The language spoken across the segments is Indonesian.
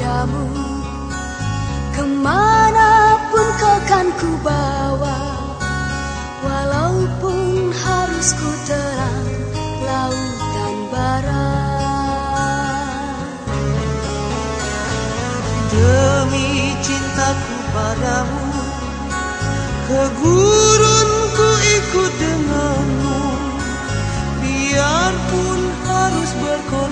padamu. Ke mana pun kau kan ku bawa Walaupun harus ku terang lautan barat Demi cintaku padamu Ke gurun ku ikut denganmu. Biarpun harus berkorban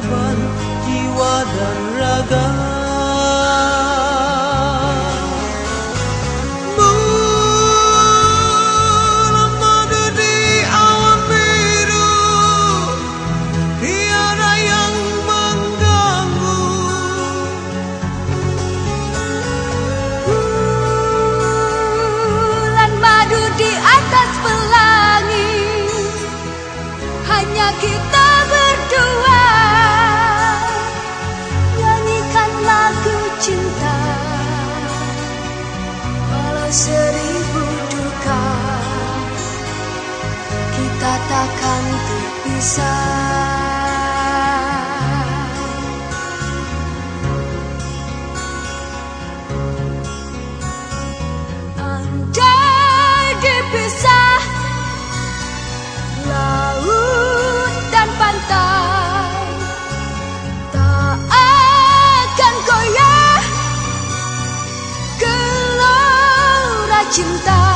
Kita takkan terpisah Andai dipisah Laut dan pantai Tak akan goyah Gelora cinta